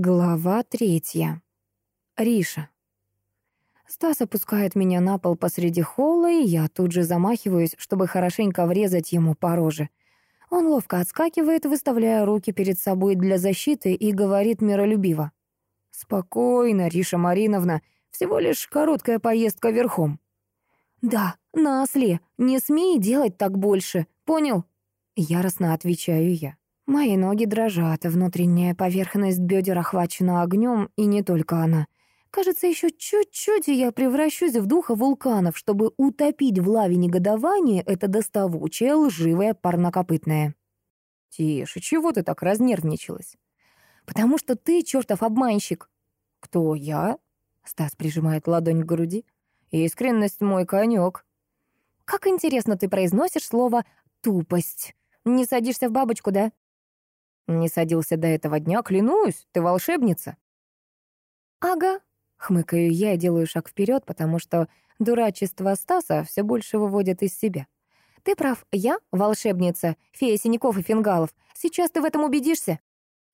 Глава третья. Риша. Стас опускает меня на пол посреди холла, и я тут же замахиваюсь, чтобы хорошенько врезать ему по роже. Он ловко отскакивает, выставляя руки перед собой для защиты и говорит миролюбиво. «Спокойно, Риша Мариновна, всего лишь короткая поездка верхом». «Да, на осле, не смей делать так больше, понял?» Яростно отвечаю я. Мои ноги дрожат, внутренняя поверхность бедер охвачена огнем, и не только она. Кажется, еще чуть-чуть, и я превращусь в духа вулканов, чтобы утопить в лаве негодования это доставучее, лживое, парнокопытное. «Тише, чего ты так разнервничалась?» «Потому что ты чертов обманщик». «Кто я?» Стас прижимает ладонь к груди. «Искренность мой конек». «Как интересно ты произносишь слово «тупость». Не садишься в бабочку, да?» Не садился до этого дня, клянусь, ты волшебница. Ага, хмыкаю я и делаю шаг вперед, потому что дурачество Стаса все больше выводит из себя. Ты прав, я волшебница, фея синяков и фингалов. Сейчас ты в этом убедишься.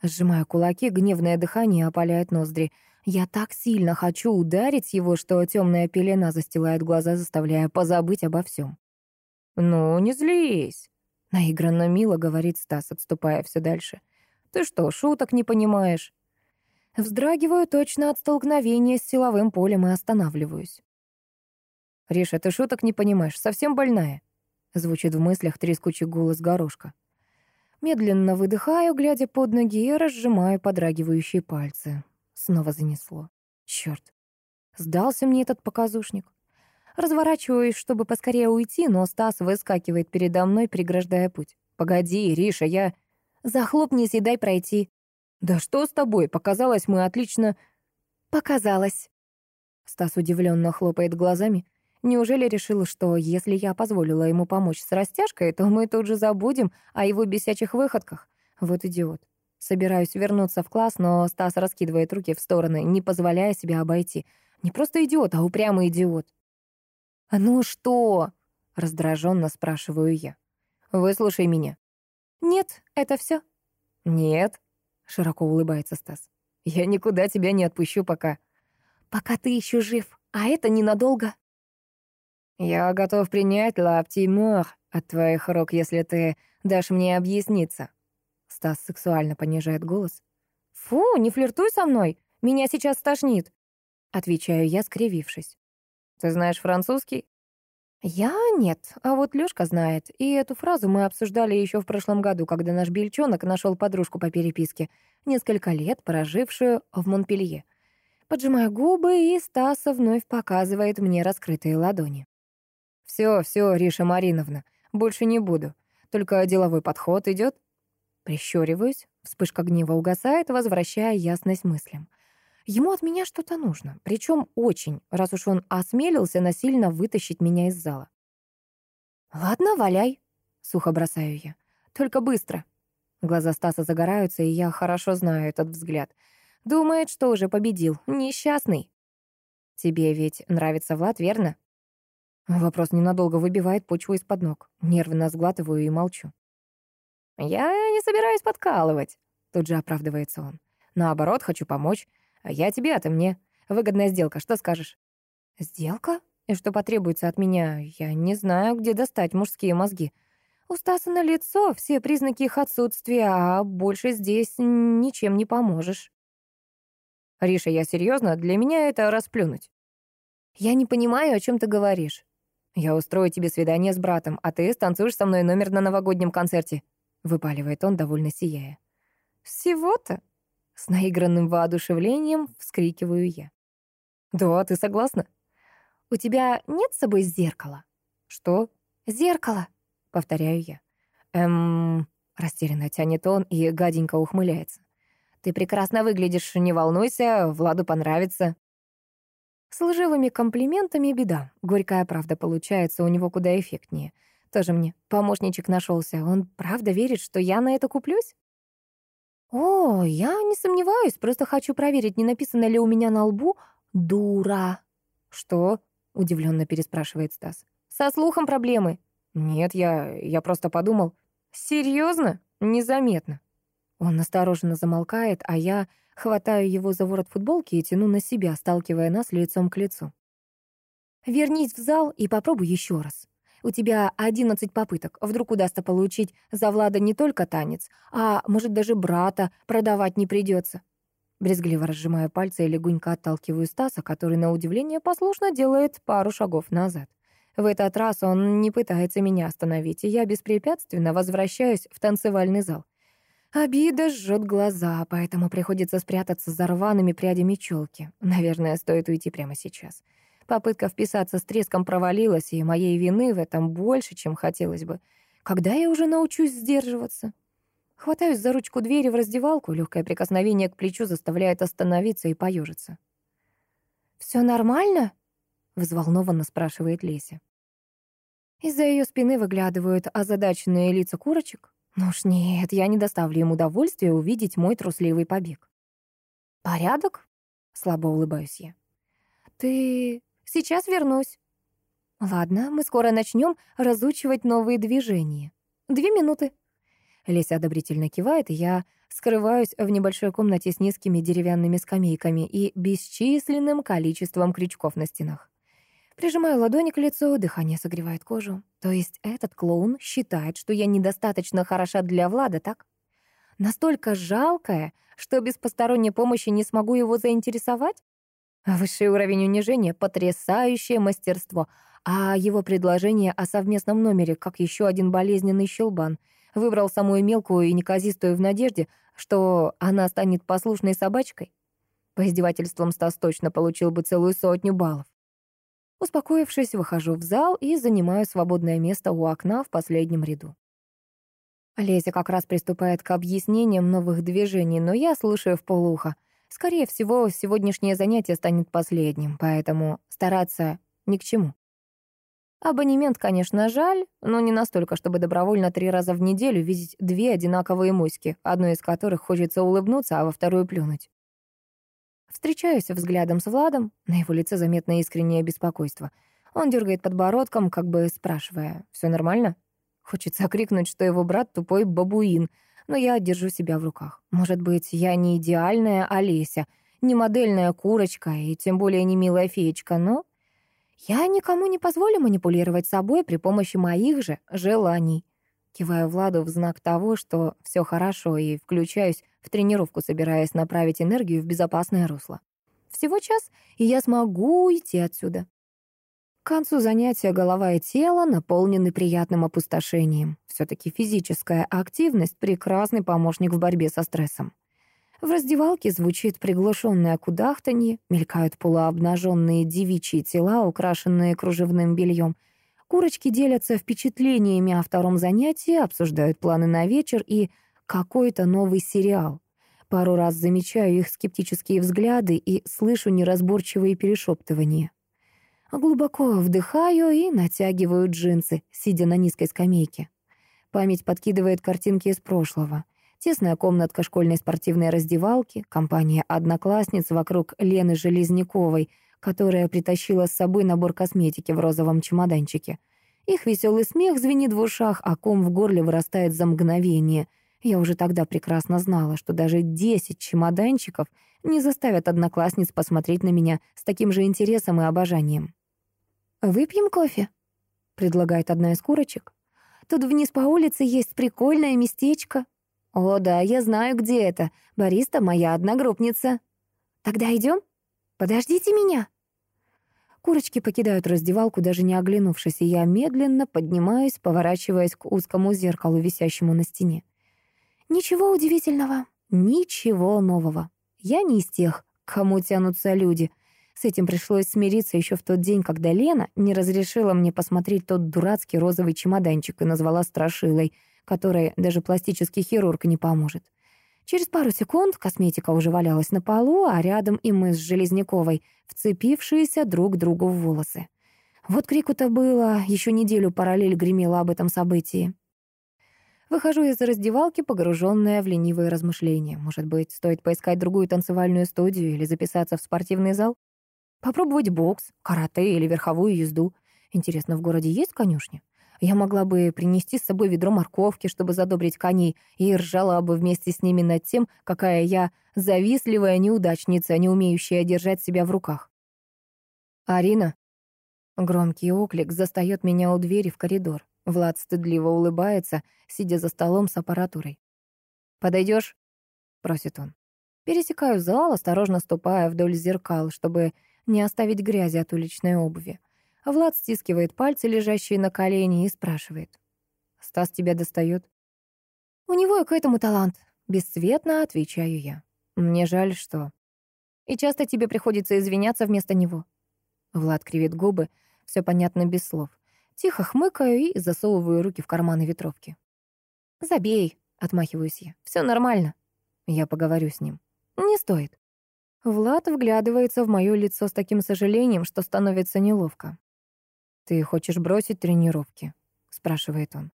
Сжимаю кулаки, гневное дыхание опаляет ноздри. Я так сильно хочу ударить его, что темная пелена застилает глаза, заставляя позабыть обо всем. «Ну, не злись», Наигранно мило говорит Стас, отступая все дальше. Ты что, шуток не понимаешь? Вздрагиваю точно от столкновения с силовым полем и останавливаюсь. «Риша, ты шуток не понимаешь, совсем больная», — звучит в мыслях трескучий голос горошка. Медленно выдыхаю, глядя под ноги, и разжимаю подрагивающие пальцы. Снова занесло. Черт, сдался мне этот показушник. Разворачиваюсь, чтобы поскорее уйти, но Стас выскакивает передо мной, преграждая путь. «Погоди, Риша, я...» «Захлопнись и дай пройти». «Да что с тобой? Показалось, мы отлично...» «Показалось». Стас удивленно хлопает глазами. Неужели решил, что если я позволила ему помочь с растяжкой, то мы тут же забудем о его бесячих выходках? Вот идиот. Собираюсь вернуться в класс, но Стас раскидывает руки в стороны, не позволяя себя обойти. Не просто идиот, а упрямый идиот. «А «Ну что?» — раздраженно спрашиваю я. «Выслушай меня». «Нет, это все. «Нет», — широко улыбается Стас. «Я никуда тебя не отпущу пока». «Пока ты еще жив, а это ненадолго». «Я готов принять лаптимор от твоих рук, если ты дашь мне объясниться». Стас сексуально понижает голос. «Фу, не флиртуй со мной, меня сейчас стошнит», — отвечаю я, скривившись. Ты знаешь французский? Я нет, а вот Лёшка знает. И эту фразу мы обсуждали еще в прошлом году, когда наш бельчонок нашел подружку по переписке, несколько лет прожившую в Монпелье. Поджимаю губы, и Стаса вновь показывает мне раскрытые ладони. Все, все, Риша Мариновна, больше не буду. Только деловой подход идет. Прищуриваюсь, вспышка гнева угасает, возвращая ясность мыслям. Ему от меня что-то нужно, причем очень, раз уж он осмелился насильно вытащить меня из зала. «Ладно, валяй», — сухо бросаю я. «Только быстро». Глаза Стаса загораются, и я хорошо знаю этот взгляд. Думает, что уже победил. Несчастный. «Тебе ведь нравится Влад, верно?» Вопрос ненадолго выбивает почву из-под ног. Нервно сглатываю и молчу. «Я не собираюсь подкалывать», — тут же оправдывается он. «Наоборот, хочу помочь. А я тебе, а ты мне. Выгодная сделка, что скажешь? Сделка? И что потребуется от меня? Я не знаю, где достать мужские мозги. У Стаса на лицо все признаки их отсутствия, а больше здесь ничем не поможешь. Риша, я серьезно, для меня это расплюнуть. Я не понимаю, о чем ты говоришь. Я устрою тебе свидание с братом, а ты станцуешь со мной номер на новогоднем концерте. Выпаливает он, довольно сияя. Всего-то? С наигранным воодушевлением вскрикиваю я. «Да, ты согласна?» «У тебя нет с собой зеркала?» «Что?» «Зеркало», — повторяю я. «Эм...» — растерянно тянет он и гаденько ухмыляется. «Ты прекрасно выглядишь, не волнуйся, Владу понравится». С лживыми комплиментами беда. Горькая правда получается у него куда эффектнее. Тоже мне помощничек нашелся. Он правда верит, что я на это куплюсь? «О, я не сомневаюсь, просто хочу проверить, не написано ли у меня на лбу «дура». «Что?» — удивленно переспрашивает Стас. «Со слухом проблемы?» «Нет, я... я просто подумал». «Серьезно? Незаметно». Он осторожно замолкает, а я Хватаю его за ворот футболки и тяну на себя, сталкивая нас лицом к лицу. «Вернись в зал и попробуй еще раз. У тебя одиннадцать попыток. Вдруг удастся получить за Влада не только танец, а, может, даже брата продавать не придется. Брезгливо разжимаю пальцы и легонько отталкиваю Стаса, который, на удивление, послушно делает пару шагов назад. В этот раз он не пытается меня остановить, и я беспрепятственно возвращаюсь в танцевальный зал. Обида жжет глаза, поэтому приходится спрятаться за рваными прядями челки. Наверное, стоит уйти прямо сейчас. Попытка вписаться с треском провалилась, и моей вины в этом больше, чем хотелось бы. Когда я уже научусь сдерживаться? Хватаюсь за ручку двери в раздевалку, легкое прикосновение к плечу заставляет остановиться и поежиться. «Все нормально?» — взволнованно спрашивает Леся. Из-за ее спины выглядывают озадаченные лица курочек. Ну уж нет, я не доставлю им удовольствия увидеть мой трусливый побег. «Порядок?» — слабо улыбаюсь я. «Ты Сейчас вернусь». «Ладно, мы скоро начнем разучивать новые движения. Две минуты». Леся одобрительно кивает, и я скрываюсь в небольшой комнате с низкими деревянными скамейками и бесчисленным количеством крючков на стенах. Прижимаю ладони к лицу, дыхание согревает кожу. То есть этот клоун считает, что я недостаточно хороша для Влада, так? Настолько жалкая, что без посторонней помощи не смогу его заинтересовать? Высший уровень унижения — потрясающее мастерство, а его предложение о совместном номере, как еще один болезненный щелбан, выбрал самую мелкую и неказистую в надежде, что она станет послушной собачкой. По издевательствам Стас точно получил бы целую сотню баллов. Успокоившись, выхожу в зал и занимаю свободное место у окна в последнем ряду. Леся как раз приступает к объяснениям новых движений, но я слушаю в полухо. Скорее всего, сегодняшнее занятие станет последним, поэтому стараться ни к чему. Абонемент, конечно, жаль, но не настолько, чтобы добровольно три раза в неделю видеть две одинаковые моськи, одной из которых хочется улыбнуться, а во вторую плюнуть. Встречаюсь взглядом с Владом, на его лице заметно искреннее беспокойство. Он дергает подбородком, как бы спрашивая, «Все нормально?» Хочется крикнуть, что его брат тупой бабуин — но я держу себя в руках. Может быть, я не идеальная Олеся, не модельная курочка и тем более не милая феечка, но я никому не позволю манипулировать собой при помощи моих же желаний. Киваю Владу в знак того, что все хорошо, и включаюсь в тренировку, собираясь направить энергию в безопасное русло. Всего час, и я смогу уйти отсюда. К концу занятия голова и тело наполнены приятным опустошением. Все-таки физическая активность — прекрасный помощник в борьбе со стрессом. В раздевалке звучит приглушенное кудахтанье, мелькают полуобнаженные девичьи тела, украшенные кружевным бельем. Курочки делятся впечатлениями о втором занятии, обсуждают планы на вечер и какой-то новый сериал. Пару раз замечаю их скептические взгляды и слышу неразборчивые перешептывания. Глубоко вдыхаю и натягиваю джинсы, сидя на низкой скамейке. Память подкидывает картинки из прошлого. Тесная комнатка школьной спортивной раздевалки, компания одноклассниц вокруг Лены Железняковой, которая притащила с собой набор косметики в розовом чемоданчике. Их веселый смех звенит в ушах, а ком в горле вырастает за мгновение. Я уже тогда прекрасно знала, что даже десять чемоданчиков не заставят одноклассниц посмотреть на меня с таким же интересом и обожанием. «Выпьем кофе?» — предлагает одна из курочек. «Тут вниз по улице есть прикольное местечко». «О, да, я знаю, где это. Бариста моя одногруппница». «Тогда идем?» «Подождите меня». Курочки покидают раздевалку, даже не оглянувшись, и я медленно поднимаюсь, поворачиваясь к узкому зеркалу, висящему на стене. Ничего удивительного, ничего нового. Я не из тех, к кому тянутся люди — с этим пришлось смириться еще в тот день, когда Лена не разрешила мне посмотреть тот дурацкий розовый чемоданчик и назвала страшилой, которой даже пластический хирург не поможет. Через пару секунд косметика уже валялась на полу, а рядом и мы с Железняковой, вцепившиеся друг другу в волосы. Вот крику-то было, еще неделю параллель гремела об этом событии. Выхожу из раздевалки, погруженная в ленивые размышления. Может быть, стоит поискать другую танцевальную студию или записаться в спортивный зал? Попробовать бокс, карате или верховую езду. Интересно, в городе есть конюшня? Я могла бы принести с собой ведро морковки, чтобы задобрить коней, и ржала бы вместе с ними над тем, какая я завистливая неудачница, не умеющая держать себя в руках. «Арина!» Громкий оклик застаёт меня у двери в коридор. Влад стыдливо улыбается, сидя за столом с аппаратурой. «Подойдёшь?» — просит он. Пересекаю зал, осторожно ступая вдоль зеркал, чтобы не оставить грязи от уличной обуви. Влад стискивает пальцы, лежащие на колени, и спрашивает. «Стас тебя достает?» «У него и к этому талант», — бесцветно отвечаю я. «Мне жаль, что...» «И часто тебе приходится извиняться вместо него?» Влад кривит губы, все понятно без слов. Тихо хмыкаю и засовываю руки в карманы ветровки. «Забей», — отмахиваюсь я. Все нормально». Я поговорю с ним. «Не стоит». Влад вглядывается в мое лицо с таким сожалением, что становится неловко. «Ты хочешь бросить тренировки?» — спрашивает он.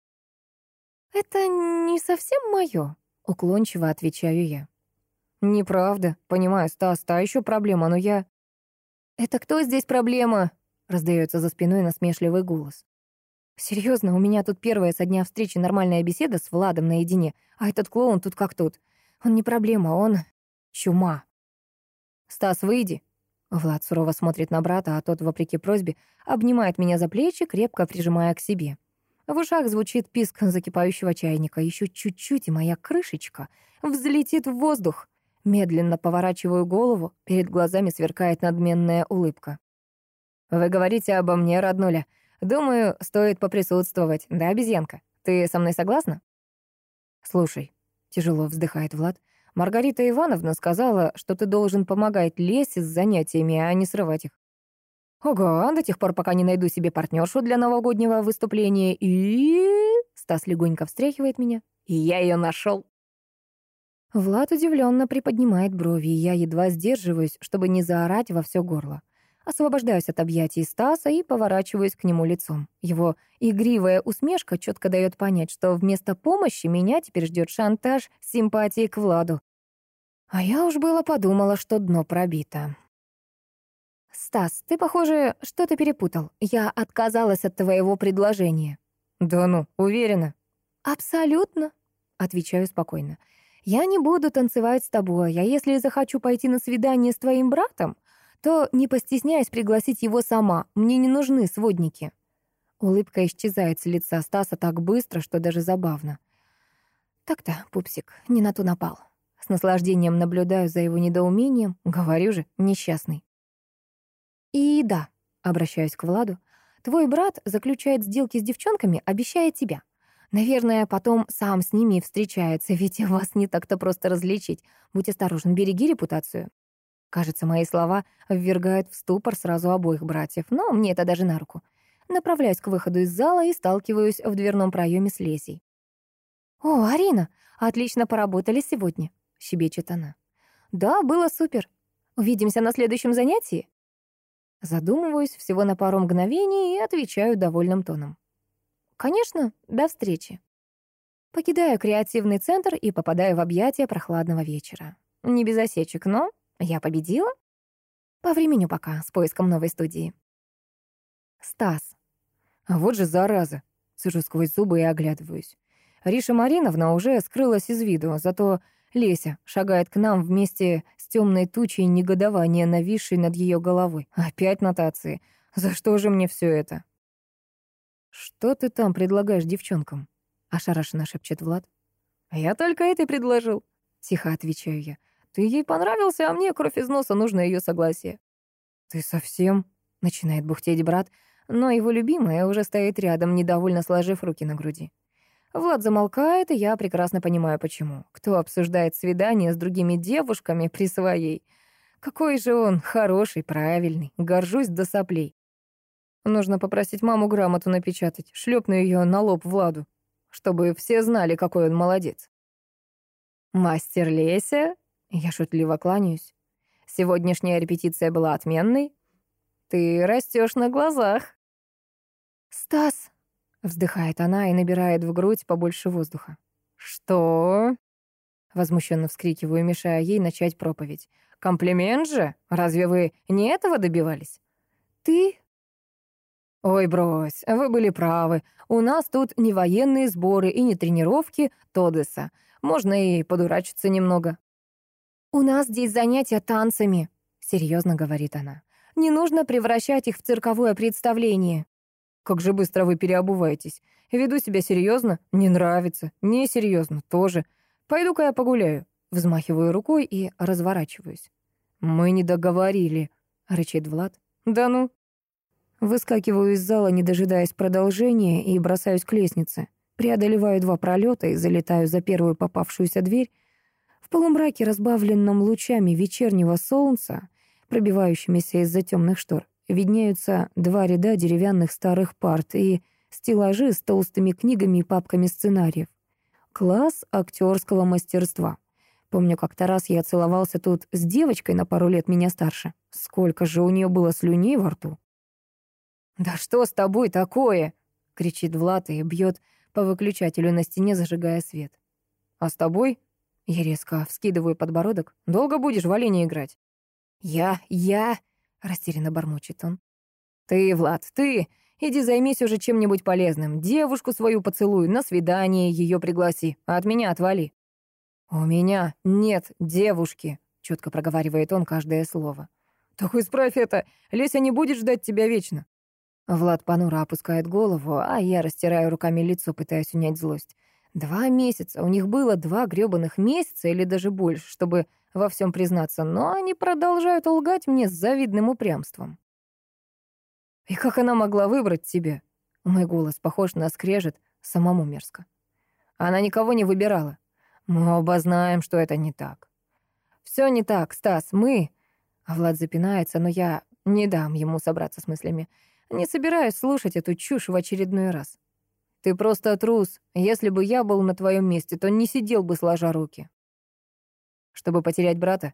«Это не совсем мое», — уклончиво отвечаю я. «Неправда. Понимаю, Стас, та еще проблема, но я...» «Это кто здесь проблема?» — раздается за спиной насмешливый голос. Серьезно, у меня тут первая со дня встречи нормальная беседа с Владом наедине, а этот клоун тут как тут. Он не проблема, он чума». «Стас, выйди», Влад сурово смотрит на брата, а тот, вопреки просьбе, обнимает меня за плечи, крепко прижимая к себе. В ушах звучит писк закипающего чайника. Еще чуть-чуть, и моя крышечка взлетит в воздух. Медленно поворачиваю голову, перед глазами сверкает надменная улыбка. «Вы говорите обо мне, роднуля. Думаю, стоит поприсутствовать, да, обезьянка? Ты со мной согласна?» «Слушай», — тяжело вздыхает Влад, Маргарита Ивановна сказала, что ты должен помогать Лесе с занятиями, а не срывать их. Ого, до тех пор, пока не найду себе партнершу для новогоднего выступления. И... Стас легонько встряхивает меня. И я ее нашел. Влад удивленно приподнимает брови, и я едва сдерживаюсь, чтобы не заорать во все горло. Освобождаюсь от объятий Стаса и поворачиваюсь к нему лицом. Его игривая усмешка четко дает понять, что вместо помощи меня теперь ждет шантаж симпатии к Владу. А я уж было подумала, что дно пробито. «Стас, ты, похоже, что-то перепутал. Я отказалась от твоего предложения». «Да ну, уверена?» «Абсолютно», — отвечаю спокойно. «Я не буду танцевать с тобой, а если захочу пойти на свидание с твоим братом, то не постесняясь пригласить его сама. Мне не нужны сводники». Улыбка исчезает с лица Стаса так быстро, что даже забавно. «Так-то, пупсик, не на ту напал». С наслаждением наблюдаю за его недоумением. Говорю же, несчастный. «И да», — обращаюсь к Владу, «твой брат заключает сделки с девчонками, обещая тебя. Наверное, потом сам с ними встречается, ведь вас не так-то просто различить. Будь осторожен, береги репутацию». Кажется, мои слова ввергают в ступор сразу обоих братьев, но мне это даже на руку. Направляюсь к выходу из зала и сталкиваюсь в дверном проеме с Лесей. «О, Арина, отлично поработали сегодня», — щебечет она. «Да, было супер. Увидимся на следующем занятии?» Задумываюсь всего на пару мгновений и отвечаю довольным тоном. «Конечно, до встречи». Покидаю креативный центр и попадаю в объятия прохладного вечера. Не без осечек, но я победила? По времени пока, с поиском новой студии. Стас. Вот же зараза. Сижу сквозь зубы и оглядываюсь. Риша Мариновна уже скрылась из виду, зато Леся шагает к нам вместе с темной тучей негодования, нависшей над ее головой. Опять нотации. За что же мне все это? «Что ты там предлагаешь девчонкам?» — ошарашенно шепчет Влад. «Я только это предложил», — тихо отвечаю я. Ты ей понравился, а мне кровь из носа, нужно ее согласие. Ты совсем? Начинает бухтеть брат, но его любимая уже стоит рядом, недовольно сложив руки на груди. Влад замолкает, и я прекрасно понимаю, почему. Кто обсуждает свидание с другими девушками при своей? Какой же он хороший, правильный, горжусь до соплей. Нужно попросить маму грамоту напечатать, шлепну ее на лоб Владу, чтобы все знали, какой он молодец. «Мастер Леся?» Я шутливо кланяюсь. Сегодняшняя репетиция была отменной. Ты растешь на глазах. Стас, вздыхает она и набирает в грудь побольше воздуха. Что? Возмущенно вскрикиваю, мешая ей начать проповедь. Комплимент же? Разве вы не этого добивались? Ты «Ой, брось, вы были правы. У нас тут не военные сборы и не тренировки Тодеса. Можно и подурачиться немного». «У нас здесь занятия танцами», — серьезно говорит она. «Не нужно превращать их в цирковое представление». «Как же быстро вы переобуваетесь. Веду себя серьезно, не нравится. Несерьезно, тоже. Пойду-ка я погуляю». Взмахиваю рукой и разворачиваюсь. «Мы не договорили», — рычит Влад. «Да ну, Выскакиваю из зала, не дожидаясь продолжения, и бросаюсь к лестнице. Преодолеваю два пролета и залетаю за первую попавшуюся дверь. В полумраке, разбавленном лучами вечернего солнца, пробивающимися из-за темных штор, виднеются два ряда деревянных старых парт и стеллажи с толстыми книгами и папками сценариев. Класс актерского мастерства. Помню, как-то раз я целовался тут с девочкой на пару лет меня старше. Сколько же у нее было слюней во рту. «Да что с тобой такое?» — кричит Влад и бьет по выключателю на стене, зажигая свет. «А с тобой?» — я резко вскидываю подбородок. «Долго будешь в оленя играть?» «Я, я...» — растерянно бормочет он. «Ты, Влад, ты... Иди займись уже чем-нибудь полезным. Девушку свою поцелуй, на свидание ее пригласи, а от меня отвали». «У меня нет девушки», — четко проговаривает он каждое слово. «Так исправь это. Леся не будет ждать тебя вечно». Влад понуро опускает голову, а я растираю руками лицо, пытаясь унять злость. Два месяца. У них было два грёбаных месяца или даже больше, чтобы во всем признаться, но они продолжают лгать мне с завидным упрямством. И как она могла выбрать тебя? Мой голос похож на скрежет, самому мерзко. Она никого не выбирала. Мы оба знаем, что это не так. Все не так, Стас, мы... А Влад запинается, но я не дам ему собраться с мыслями. Не собираюсь слушать эту чушь в очередной раз. Ты просто трус. Если бы я был на твоем месте, то не сидел бы сложа руки. Чтобы потерять брата?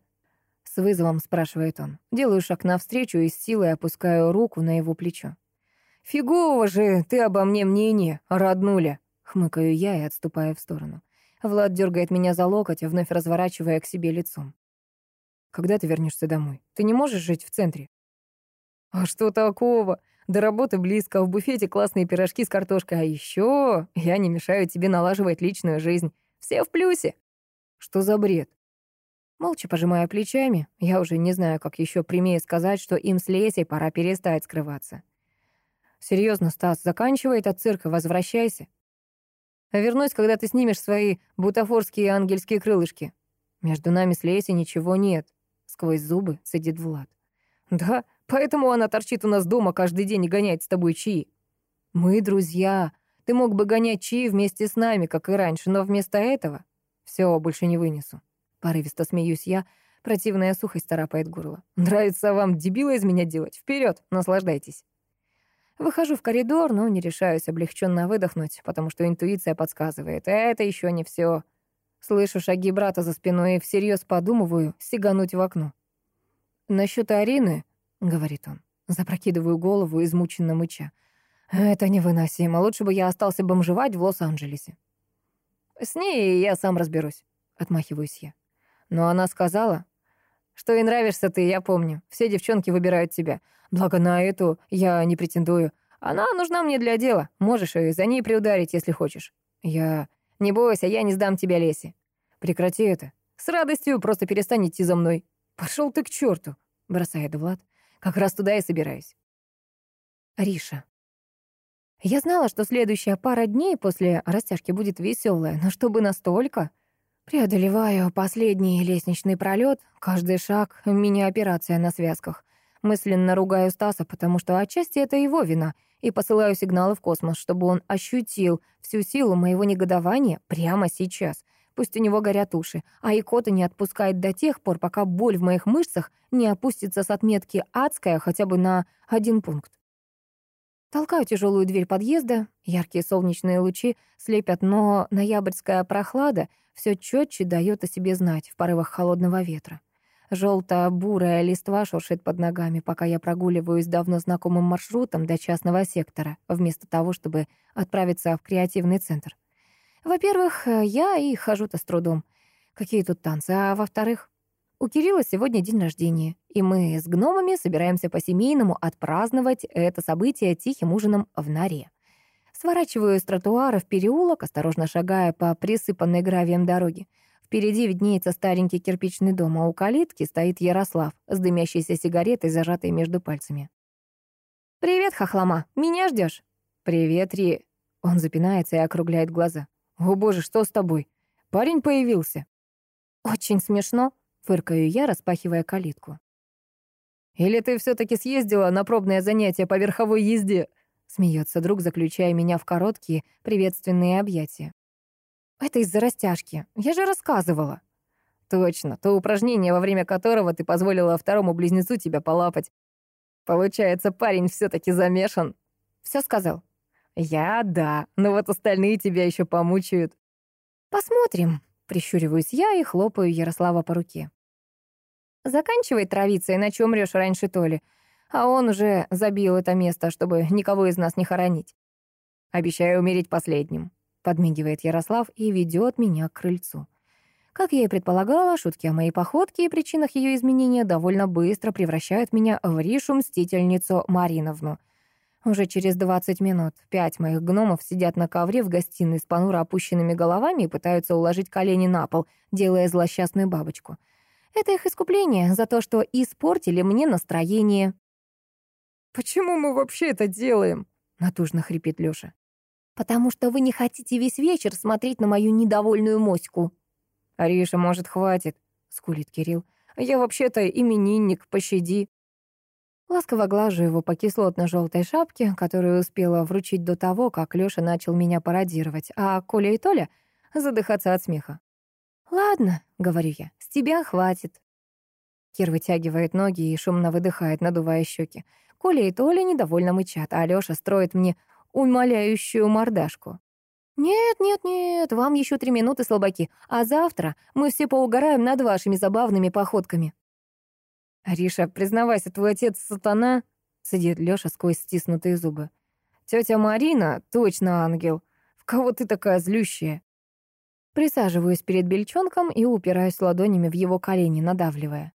С вызовом спрашивает он. Делаю шаг навстречу и с силой опускаю руку на его плечо. «Фигово же ты обо мне мнение, роднуля!» Хмыкаю я и отступаю в сторону. Влад дергает меня за локоть, вновь разворачивая к себе лицом. «Когда ты вернешься домой? Ты не можешь жить в центре?» «А что такого? До работы близко, в буфете классные пирожки с картошкой, а еще я не мешаю тебе налаживать личную жизнь. Все в плюсе. Что за бред? Молча пожимая плечами, я уже не знаю, как еще прямее сказать, что им с Лесей пора перестать скрываться. Серьезно, Стас, заканчивай этот цирк и возвращайся. Вернусь, когда ты снимешь свои бутафорские ангельские крылышки. Между нами с Лесей ничего нет. Сквозь зубы сидит Влад. Да, Поэтому она торчит у нас дома каждый день и гоняет с тобой чаи. Мы друзья. Ты мог бы гонять чаи вместе с нами, как и раньше, но вместо этого... Все, больше не вынесу. Порывисто смеюсь я, противная сухость царапает горло. Нравится вам дебила из меня делать? Вперед, наслаждайтесь. Выхожу в коридор, но не решаюсь облегченно выдохнуть, потому что интуиция подсказывает. Это еще не все. Слышу шаги брата за спиной и всерьез подумываю сигануть в окно. Насчет Арины — говорит он. Запрокидываю голову, измученно мыча. «Это невыносимо. Лучше бы я остался бомжевать в Лос-Анджелесе». «С ней я сам разберусь», — отмахиваюсь я. Но она сказала, что ей нравишься ты, я помню. Все девчонки выбирают тебя. Благо на эту я не претендую. Она нужна мне для дела. Можешь и за ней приударить, если хочешь. Я... Не бойся, я не сдам тебя Лесе. Прекрати это. С радостью просто перестань идти за мной. Пошел ты к черту, бросает Влад. Как раз туда и собираюсь. Риша. Я знала, что следующая пара дней после растяжки будет веселая, но чтобы настолько... Преодолеваю последний лестничный пролет, каждый шаг — мини-операция на связках. Мысленно ругаю Стаса, потому что отчасти это его вина, и посылаю сигналы в космос, чтобы он ощутил всю силу моего негодования прямо сейчас — Пусть у него горят уши, а икота не отпускает до тех пор, пока боль в моих мышцах не опустится с отметки «адская» хотя бы на один пункт. Толкаю тяжелую дверь подъезда, яркие солнечные лучи слепят, но ноябрьская прохлада все четче дает о себе знать в порывах холодного ветра. Желто-бурая листва шуршит под ногами, пока я прогуливаюсь давно знакомым маршрутом до частного сектора, вместо того, чтобы отправиться в креативный центр. Во-первых, э, я и хожу-то с трудом. Какие тут танцы? А во-вторых, У Кирилла сегодня день рождения, и мы с гномами собираемся по-семейному отпраздновать это событие тихим ужином в норе. Сворачиваю с тротуара в переулок, осторожно шагая по присыпанной гравием дороге. Впереди виднеется старенький кирпичный дом, а у калитки стоит Ярослав с дымящейся сигаретой, зажатой между пальцами. «Привет, хохлома, меня ждешь? «Привет, Ри». Он запинается и округляет глаза. «О боже, что с тобой? Парень появился». «Очень смешно», — фыркаю я, распахивая калитку. «Или ты все-таки съездила на пробное занятие по верховой езде?» Смеется друг, заключая меня в короткие приветственные объятия. Это из-за растяжки. Я же рассказывала. Точно, то упражнение, во время которого ты позволила второму близнецу тебя полапать. Получается, парень все-таки замешан. Все сказал? Я — да, но вот остальные тебя еще помучают. Посмотрим. Прищуриваюсь я и хлопаю Ярослава по руке. Заканчивай травиться, иначе умрешь раньше Толи а он уже забил это место, чтобы никого из нас не хоронить. Обещаю умереть последним», — подмигивает Ярослав и ведет меня к крыльцу. Как я и предполагала, шутки о моей походке и причинах ее изменения довольно быстро превращают меня в Ришу-мстительницу Мариновну. Уже через 20 минут пять моих гномов сидят на ковре в гостиной с понуро опущенными головами и пытаются уложить колени на пол, делая злосчастную бабочку. Это их искупление за то, что испортили мне настроение. «Почему мы вообще это делаем?» — натужно хрипит Лёша. «Потому что вы не хотите весь вечер смотреть на мою недовольную моську». «Ариша, может, хватит?» — скулит Кирилл. «Я вообще-то именинник, пощади». Ласково глажу его по кислотно-желтой шапке, которую успела вручить до того, как Лёша начал меня пародировать, а Коля и Толя задыхаться от смеха. «Ладно», — говорю я, — «с тебя хватит». Кир вытягивает ноги и шумно выдыхает, надувая щеки. Коля и Толя недовольно мычат, а Алёша строит мне умоляющую мордашку. «Нет, нет, нет, вам еще три минуты, слабаки, а завтра мы все поугараем над вашими забавными походками». «Ариша, признавайся, твой отец сатана?» — сидит Лёша сквозь стиснутые зубы. «Тётя Марина точно ангел. В кого ты такая злющая?» Присаживаюсь перед бельчонком и упираюсь ладонями в его колени, надавливая.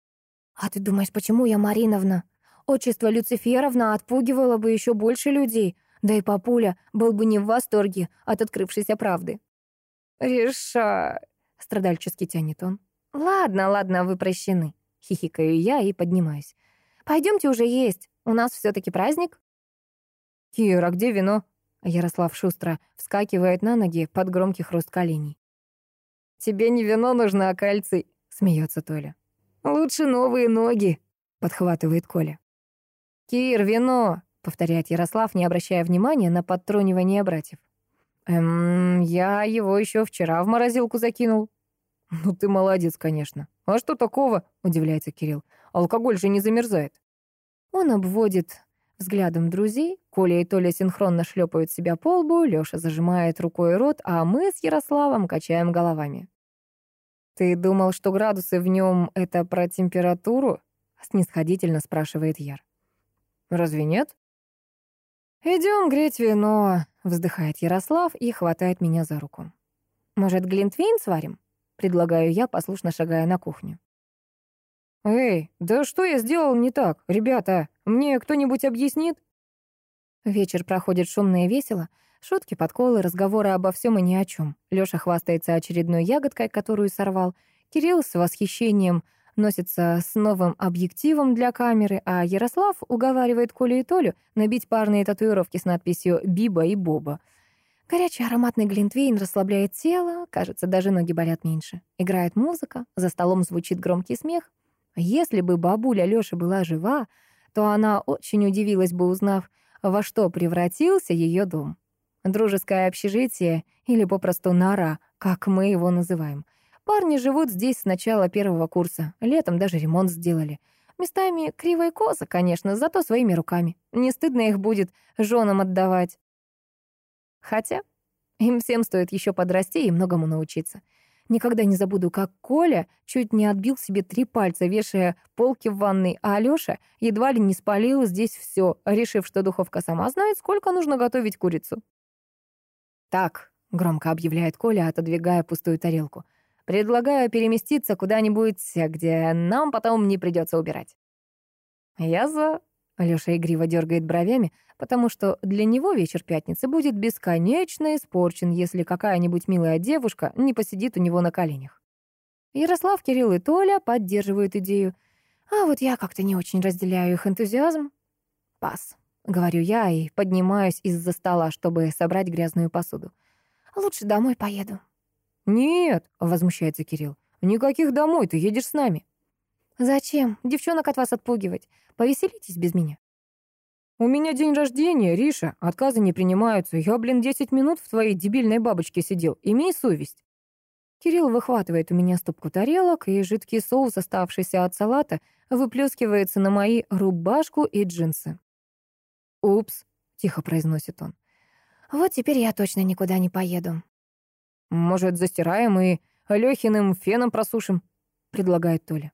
«А ты думаешь, почему я Мариновна?» Отчество Люциферовна отпугивало бы еще больше людей, да и папуля был бы не в восторге от открывшейся правды. «Реша!» — страдальчески тянет он. «Ладно, ладно, вы прощены», — хихикаю я и поднимаюсь. Пойдемте уже есть, у нас все таки праздник». «Кира, где вино?» Ярослав шустро вскакивает на ноги под громкий хруст коленей. «Тебе не вино нужно, а кальций», — смеется Толя. «Лучше новые ноги», — подхватывает Коля. «Кир, вино!» — повторяет Ярослав, не обращая внимания на подтрунивание братьев. «Эм, я его еще вчера в морозилку закинул». «Ну ты молодец, конечно. А что такого?» — удивляется Кирилл. «Алкоголь же не замерзает». Он обводит взглядом друзей. Коля и Толя синхронно шлепают себя по лбу, Лёша зажимает рукой рот, а мы с Ярославом качаем головами. «Ты думал, что градусы в нем — это про температуру?» — снисходительно спрашивает Яр. Разве нет? Идем греть вино, вздыхает Ярослав и хватает меня за руку. Может, глинтвейн сварим? Предлагаю я, послушно шагая на кухню. «Эй, да что я сделал не так? Ребята, мне кто-нибудь объяснит?» Вечер проходит шумно и весело. Шутки, подколы, разговоры обо всем и ни о чем. Лёша хвастается очередной ягодкой, которую сорвал. Кирилл с восхищением носится с новым объективом для камеры, а Ярослав уговаривает Колю и Толю набить парные татуировки с надписью «Биба» и «Боба». Горячий ароматный глинтвейн расслабляет тело, кажется, даже ноги болят меньше. Играет музыка, за столом звучит громкий смех. Если бы бабуля Лёша была жива, то она очень удивилась бы, узнав, во что превратился ее дом. Дружеское общежитие или попросту нора, как мы его называем. Парни живут здесь с начала первого курса. Летом даже ремонт сделали. Местами криво и косо, конечно, зато своими руками. Не стыдно их будет женам отдавать. Хотя им всем стоит еще подрасти и многому научиться. Никогда не забуду, как Коля чуть не отбил себе три пальца, вешая полки в ванной, а Алёша едва ли не спалил здесь все, решив, что духовка сама знает, сколько нужно готовить курицу. «Так», — громко объявляет Коля, отодвигая пустую тарелку, Предлагаю переместиться куда-нибудь, где нам потом не придется убирать». «Я за...» — Лёша игриво дергает бровями, потому что для него вечер пятницы будет бесконечно испорчен, если какая-нибудь милая девушка не посидит у него на коленях. Ярослав, Кирилл и Толя поддерживают идею, а вот я как-то не очень разделяю их энтузиазм. Пас. — говорю я и поднимаюсь из-за стола, чтобы собрать грязную посуду. «Лучше домой поеду». «Нет», — возмущается Кирилл, — «никаких домой, ты едешь с нами». «Зачем? Девчонок от вас отпугивать. Повеселитесь без меня». «У меня день рождения, Риша, отказы не принимаются. Я, блин, десять минут в твоей дебильной бабочке сидел. Имей совесть». Кирилл выхватывает у меня стопку тарелок, и жидкий соус, оставшийся от салата, выплескивается на мои рубашку и джинсы. «Упс», — тихо произносит он. «Вот теперь я точно никуда не поеду». «Может, застираем и Лёхиным феном просушим?» — предлагает Толя.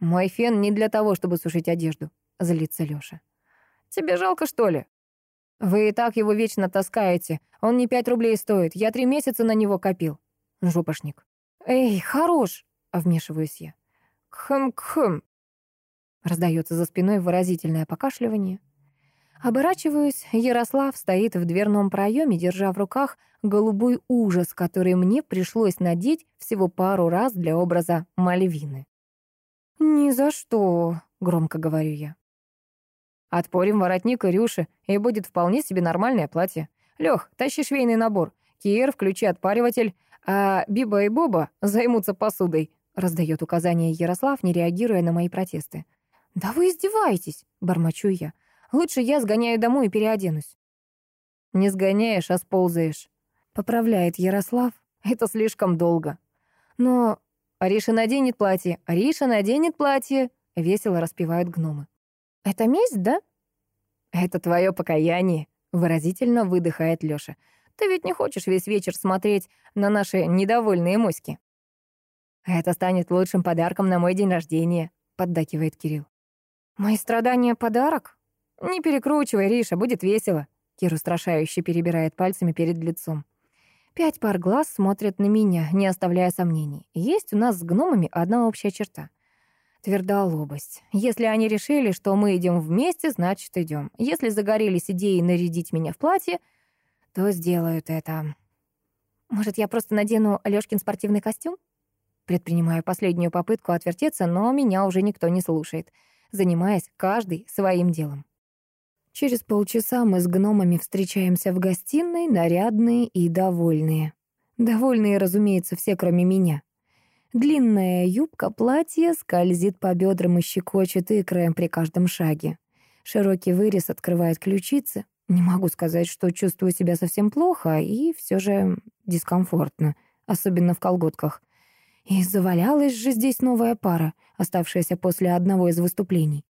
«Мой фен не для того, чтобы сушить одежду», — злится Лёша. «Тебе жалко, что ли?» «Вы и так его вечно таскаете. Он не пять рублей стоит. Я три месяца на него копил». Жопошник. «Эй, хорош!» — вмешиваюсь я. «Кхм-кхм!» Раздается за спиной выразительное покашливание. Оборачиваюсь, Ярослав стоит в дверном проеме, держа в руках голубой ужас, который мне пришлось надеть всего пару раз для образа Мальвины. «Ни за что», — громко говорю я. Отпорим воротник Ирюши, и будет вполне себе нормальное платье. Лёх, тащи швейный набор. Киер, включи отпариватель, а Биба и Боба займутся посудой», — раздает указание Ярослав, не реагируя на мои протесты. «Да вы издеваетесь», — бормочу я. Лучше я сгоняю домой и переоденусь. Не сгоняешь, а сползаешь. Поправляет Ярослав. Это слишком долго. Но Ариша наденет платье, Ариша наденет платье. Весело распевают гномы. Это месть, да? Это твое покаяние, выразительно выдыхает Лёша. Ты ведь не хочешь весь вечер смотреть на наши недовольные моськи. Это станет лучшим подарком на мой день рождения, поддакивает Кирилл. Мои страдания — подарок? «Не перекручивай, Риша, будет весело», — Кир устрашающе перебирает пальцами перед лицом. Пять пар глаз смотрят на меня, не оставляя сомнений. Есть у нас с гномами одна общая черта. Твердолобость. Если они решили, что мы идем вместе, значит, идем. Если загорелись идеей нарядить меня в платье, то сделают это. Может, я просто надену Лёшкин спортивный костюм? Предпринимаю последнюю попытку отвертеться, но меня уже никто не слушает, занимаясь каждый своим делом. Через полчаса мы с гномами встречаемся в гостиной, нарядные и довольные. Довольные, разумеется, все, кроме меня. Длинная юбка платья скользит по бедрам и щекочет икрами при каждом шаге. Широкий вырез открывает ключицы. Не могу сказать, что чувствую себя совсем плохо, и все же дискомфортно, особенно в колготках. И завалялась же здесь новая пара, оставшаяся после одного из выступлений.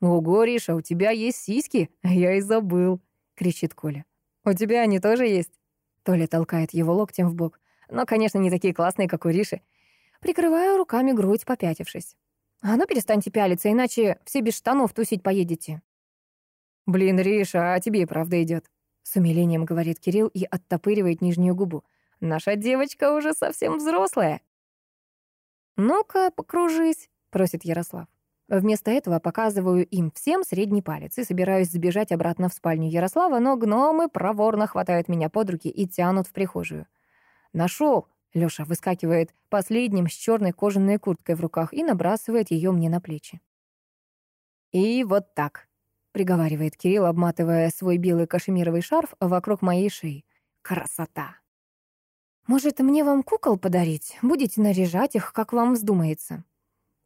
«Ого, Риша, у тебя есть сиськи? Я и забыл», — кричит Коля. «У тебя они тоже есть?» Толя толкает его локтем в бок. «Но, конечно, не такие классные, как у Риши». Прикрываю руками грудь, попятившись. «А ну перестаньте пялиться, иначе все без штанов тусить поедете». «Блин, Риша, а тебе и правда идет», — с умилением говорит Кирилл и оттопыривает нижнюю губу. «Наша девочка уже совсем взрослая». «Ну-ка, покружись», — просит Ярослав. Вместо этого показываю им всем средний палец и собираюсь сбежать обратно в спальню Ярослава, но гномы проворно хватают меня под руки и тянут в прихожую. «Нашел!» — Лёша выскакивает последним с черной кожаной курткой в руках и набрасывает ее мне на плечи. «И вот так», — приговаривает Кирилл, обматывая свой белый кашемировый шарф вокруг моей шеи. «Красота!» «Может, мне вам кукол подарить? Будете наряжать их, как вам вздумается?»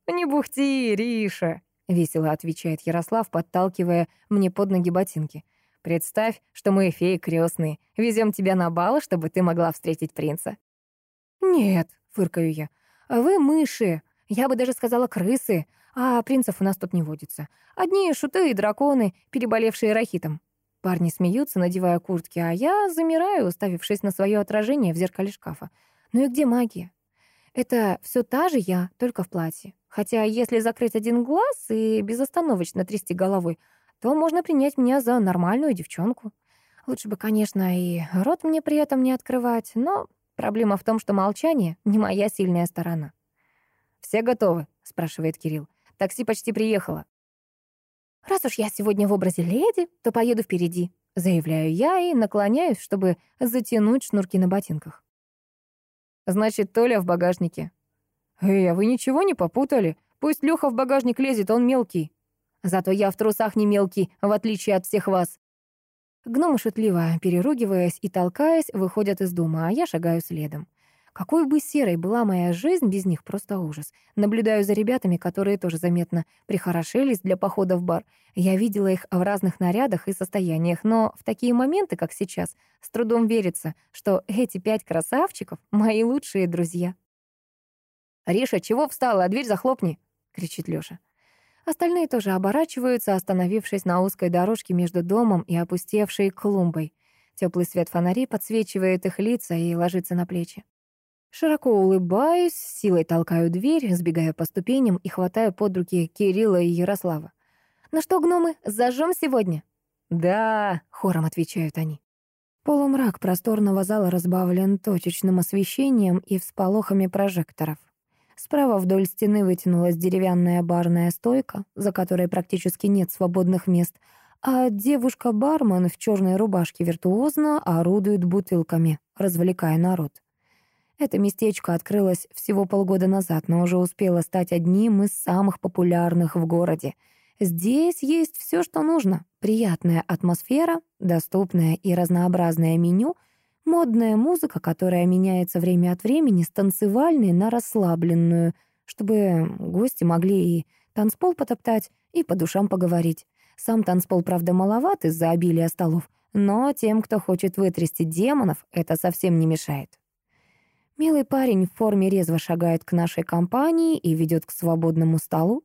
«Не бухти, Риша», — весело отвечает Ярослав, подталкивая мне под ноги ботинки. «Представь, что мы феи крестные. Везем тебя на бал, чтобы ты могла встретить принца». «Нет», — фыркаю я, — «вы мыши, я бы даже сказала крысы, а принцев у нас тут не водится. Одни шуты и драконы, переболевшие рахитом». Парни смеются, надевая куртки, а я замираю, уставившись на свое отражение в зеркале шкафа. Ну и где магия? Это все та же я, только в платье. Хотя если закрыть один глаз и безостановочно трясти головой, то можно принять меня за нормальную девчонку. Лучше бы, конечно, и рот мне при этом не открывать, но Проблема в том, что молчание — не моя сильная сторона. «Все готовы?» — спрашивает Кирилл. «Такси почти приехало». «Раз уж я сегодня в образе леди, то поеду впереди», — заявляю я и наклоняюсь, чтобы затянуть шнурки на ботинках. «Значит, Толя в багажнике». «Эй, а вы ничего не попутали? Пусть Лёха в багажник лезет, он мелкий». «Зато я в трусах не мелкий, в отличие от всех вас». Гномы шутливо, переругиваясь и толкаясь, выходят из дома, а я шагаю следом. Какой бы серой была моя жизнь, без них просто ужас. Наблюдаю за ребятами, которые тоже заметно прихорошились для похода в бар. Я видела их в разных нарядах и состояниях, но в такие моменты, как сейчас, с трудом верится, что эти пять красавчиков — мои лучшие друзья. «Риша, чего встала? Дверь захлопни!» — кричит Лёша. Остальные тоже оборачиваются, остановившись на узкой дорожке между домом и опустевшей клумбой. Теплый свет фонарей подсвечивает их лица и ложится на плечи. Широко улыбаюсь, силой толкаю дверь, сбегаю по ступеням и хватаю под руки Кирилла и Ярослава. «Ну что, гномы, зажжем сегодня?» «Да», — хором отвечают они. Полумрак просторного зала разбавлен точечным освещением и всполохами прожекторов. Справа вдоль стены вытянулась деревянная барная стойка, за которой практически нет свободных мест, а девушка-бармен в черной рубашке виртуозно орудует бутылками, развлекая народ. Это местечко открылось всего полгода назад, но уже успело стать одним из самых популярных в городе. Здесь есть все, что нужно. Приятная атмосфера, доступное и разнообразное меню, модная музыка, которая меняется время от времени с танцевальной на расслабленную, чтобы гости могли и танцпол потоптать, и по душам поговорить. Сам танцпол, правда, маловат из-за обилия столов, но тем, кто хочет вытрясти демонов, это совсем не мешает. Милый парень в форме резво шагает к нашей компании и ведет к свободному столу.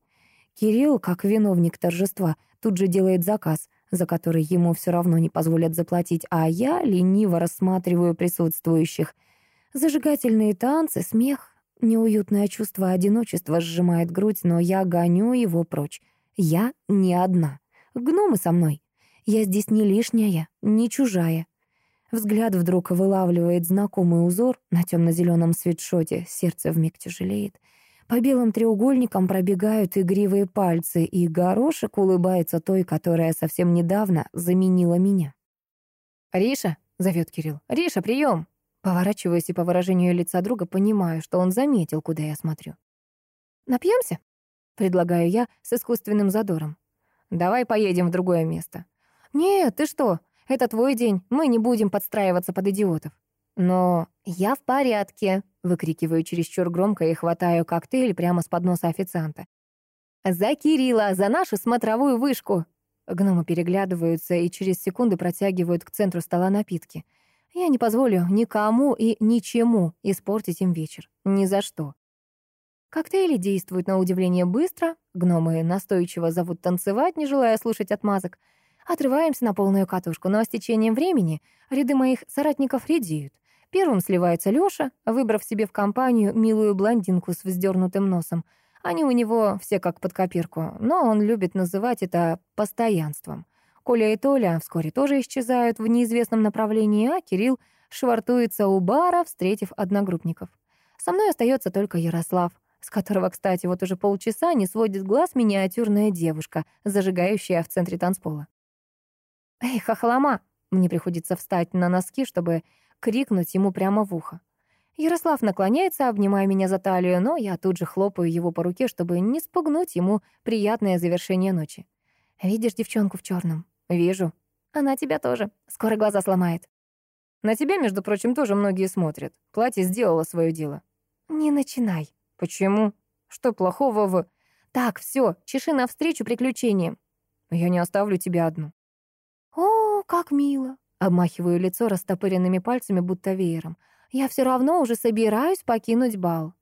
Кирилл, как виновник торжества, тут же делает заказ, за который ему все равно не позволят заплатить, а я лениво рассматриваю присутствующих. Зажигательные танцы, смех, неуютное чувство одиночества сжимает грудь, но я гоню его прочь. Я не одна. Гномы со мной. Я здесь не лишняя, не чужая. Взгляд вдруг вылавливает знакомый узор на темно-зеленом свитшоте, сердце вмиг тяжелеет. По белым треугольникам пробегают игривые пальцы, и горошек улыбается той, которая совсем недавно заменила меня. «Риша!» — зовет Кирилл. «Риша, прием!» Поворачиваясь и по выражению лица друга, понимаю, что он заметил, куда я смотрю. «Напьемся?» — предлагаю я с искусственным задором. «Давай поедем в другое место». «Нет, ты что? Это твой день, мы не будем подстраиваться под идиотов». «Но я в порядке», — выкрикиваю чересчур громко и хватаю коктейль прямо с подноса официанта. «За Кирилла, за нашу смотровую вышку!» Гномы переглядываются и через секунды протягивают к центру стола напитки. Я не позволю никому и ничему испортить им вечер. Ни за что. Коктейли действуют на удивление быстро, гномы настойчиво зовут танцевать, не желая слушать отмазок — Отрываемся на полную катушку, но с течением времени ряды моих соратников редеют. Первым сливается Лёша, выбрав себе в компанию милую блондинку с вздернутым носом. Они у него все как под копирку, но он любит называть это постоянством. Коля и Толя вскоре тоже исчезают в неизвестном направлении, а Кирилл швартуется у бара, встретив одногруппников. Со мной остается только Ярослав, с которого, кстати, вот уже полчаса не сводит глаз миниатюрная девушка, зажигающая в центре танцпола. «Эй, хохлома!» Мне приходится встать на носки, чтобы крикнуть ему прямо в ухо. Ярослав наклоняется, обнимая меня за талию, но я тут же хлопаю его по руке, чтобы не спугнуть ему приятное завершение ночи. «Видишь девчонку в черном? «Вижу. Она тебя тоже. Скоро глаза сломает». «На тебя, между прочим, тоже многие смотрят. Платье сделало свое дело». «Не начинай». «Почему? Что плохого в...» «Так, все, чеши навстречу приключениям». «Я не оставлю тебя одну». «О, как мило!» Обмахиваю лицо растопыренными пальцами, будто веером. «Я все равно уже собираюсь покинуть бал.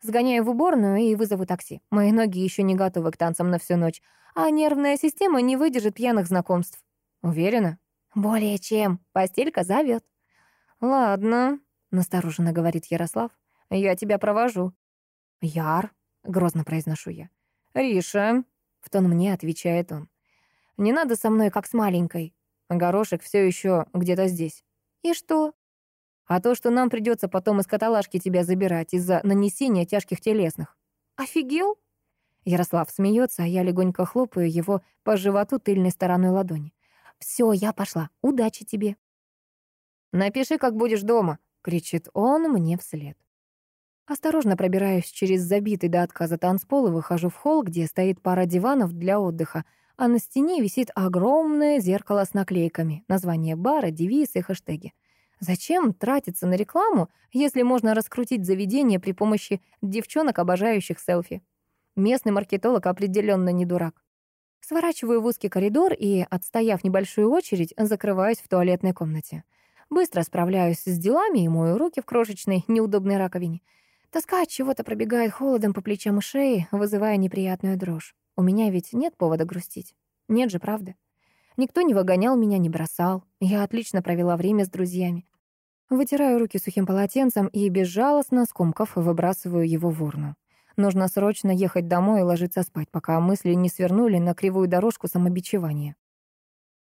Сгоняю в уборную и вызову такси. Мои ноги еще не готовы к танцам на всю ночь, а нервная система не выдержит пьяных знакомств». «Уверена?» «Более чем. Постелька зовет». «Ладно», — настороженно говорит Ярослав. «Я тебя провожу». «Яр», — грозно произношу я. «Риша», — в тон мне отвечает он. Не надо со мной, как с маленькой. Горошек все еще где-то здесь. И что? А то, что нам придется потом из каталажки тебя забирать из-за нанесения тяжких телесных. Офигел? Ярослав смеется, а я легонько хлопаю его по животу тыльной стороной ладони. Все, я пошла. Удачи тебе. Напиши, как будешь дома, кричит он мне вслед. Осторожно пробираюсь через забитый до отказа танцпол и выхожу в холл, где стоит пара диванов для отдыха, а на стене висит огромное зеркало с наклейками, название бара, девиз и хэштеги. Зачем тратиться на рекламу, если можно раскрутить заведение при помощи девчонок, обожающих селфи? Местный маркетолог определенно не дурак. Сворачиваю в узкий коридор и, отстояв небольшую очередь, закрываюсь в туалетной комнате. Быстро справляюсь с делами и мою руки в крошечной, неудобной раковине. Тоска от чего-то пробегает холодом по плечам и шее, вызывая неприятную дрожь. У меня ведь нет повода грустить. Нет же, правда? Никто не выгонял меня, не бросал. Я отлично провела время с друзьями. Вытираю руки сухим полотенцем и безжалостно, скомкав, выбрасываю его в урну. Нужно срочно ехать домой и ложиться спать, пока мысли не свернули на кривую дорожку самобичевания.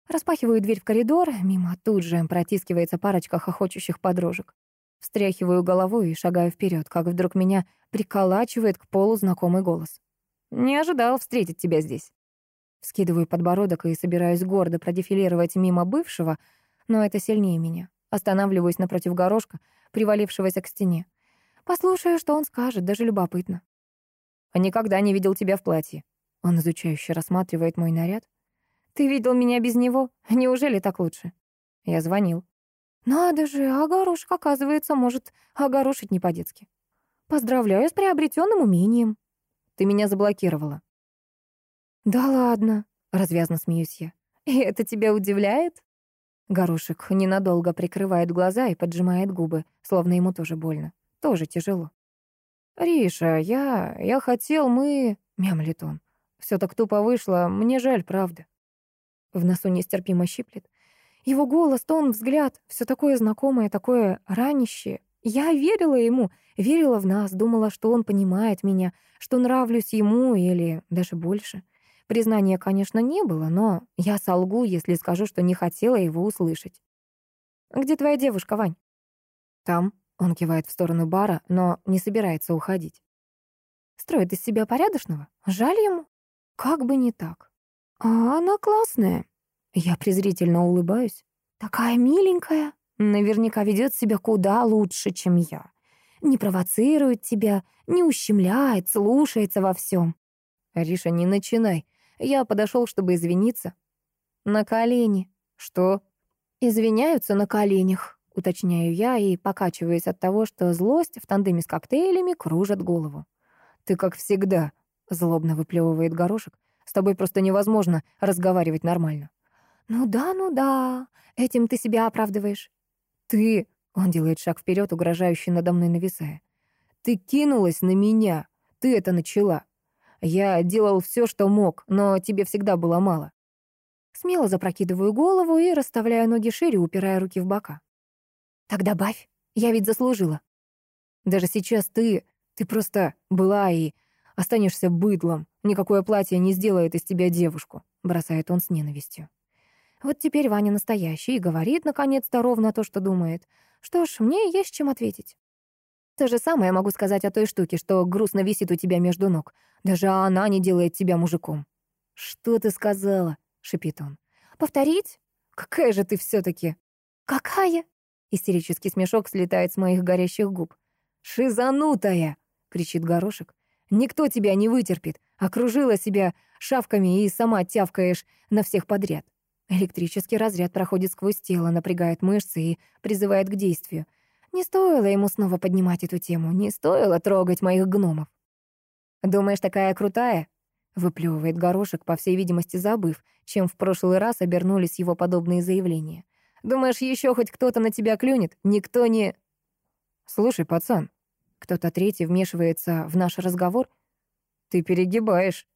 Распахиваю дверь в коридор, мимо тут же протискивается парочка хохочущих подружек. Встряхиваю головой и шагаю вперед, как вдруг меня приколачивает к полу знакомый голос. «Не ожидал встретить тебя здесь». Скидываю подбородок и собираюсь гордо продефилировать мимо бывшего, но это сильнее меня. Останавливаюсь напротив горошка, привалившегося к стене. Послушаю, что он скажет, даже любопытно. Никогда не видел тебя в платье. Он изучающе рассматривает мой наряд. Ты видел меня без него? Неужели так лучше? Я звонил. Надо же, огорошек, оказывается, может огорошить не по-детски. Поздравляю с приобретенным умением. Ты меня заблокировала. Да ладно, развязно смеюсь я. И это тебя удивляет? Горошек ненадолго прикрывает глаза и поджимает губы, словно ему тоже больно. Тоже тяжело. «Риша, я... я хотел, мы...» — мямлит он. Все так тупо вышло, мне жаль, правда». В носу нестерпимо щиплет. Его голос, тон, взгляд — все такое знакомое, такое ранящее. Я верила ему, верила в нас, думала, что он понимает меня, что нравлюсь ему или даже больше. Признания, конечно, не было, но я солгу, если скажу, что не хотела его услышать. «Где твоя девушка, Вань?» «Там», он кивает в сторону бара, но не собирается уходить. Строит из себя порядочного? Жаль ему? Как бы не так. А она классная. Я презрительно улыбаюсь. Такая миленькая. Наверняка ведет себя куда лучше, чем я. Не провоцирует тебя, не ущемляет, слушается во всем. Риша, не начинай. Я подошел, чтобы извиниться. На колени. Что? Извиняются на коленях уточняю я и покачиваюсь от того, что злость в тандеме с коктейлями кружит голову. «Ты как всегда», — злобно выплевывает горошек, «с тобой просто невозможно разговаривать нормально». «Ну да, ну да, этим ты себя оправдываешь». «Ты...» — он делает шаг вперед, угрожающий надо мной нависая. «Ты кинулась на меня, ты это начала. Я делал все, что мог, но тебе всегда было мало». Смело запрокидываю голову и расставляю ноги шире, упирая руки в бока. Так добавь, я ведь заслужила. Даже сейчас ты, ты просто была и останешься быдлом. Никакое платье не сделает из тебя девушку, бросает он с ненавистью. Вот теперь Ваня настоящий и говорит, наконец-то, ровно то, что думает. Что ж, мне есть чем ответить. То же самое могу сказать о той штуке, что грустно висит у тебя между ног. Даже она не делает тебя мужиком. «Что ты сказала?» — шипит он. «Повторить? Какая же ты все таки «Какая?» Истерический смешок слетает с моих горящих губ. «Шизанутая!» — кричит горошек. «Никто тебя не вытерпит. Окружила себя шавками и сама тявкаешь на всех подряд». Электрический разряд проходит сквозь тело, напрягает мышцы и призывает к действию. Не стоило ему снова поднимать эту тему, не стоило трогать моих гномов. «Думаешь, такая крутая?» — выплевывает горошек, по всей видимости, забыв, чем в прошлый раз обернулись его подобные заявления. Думаешь, еще хоть кто-то на тебя клюнет? Никто не...» «Слушай, пацан», кто-то третий вмешивается в наш разговор. «Ты перегибаешь».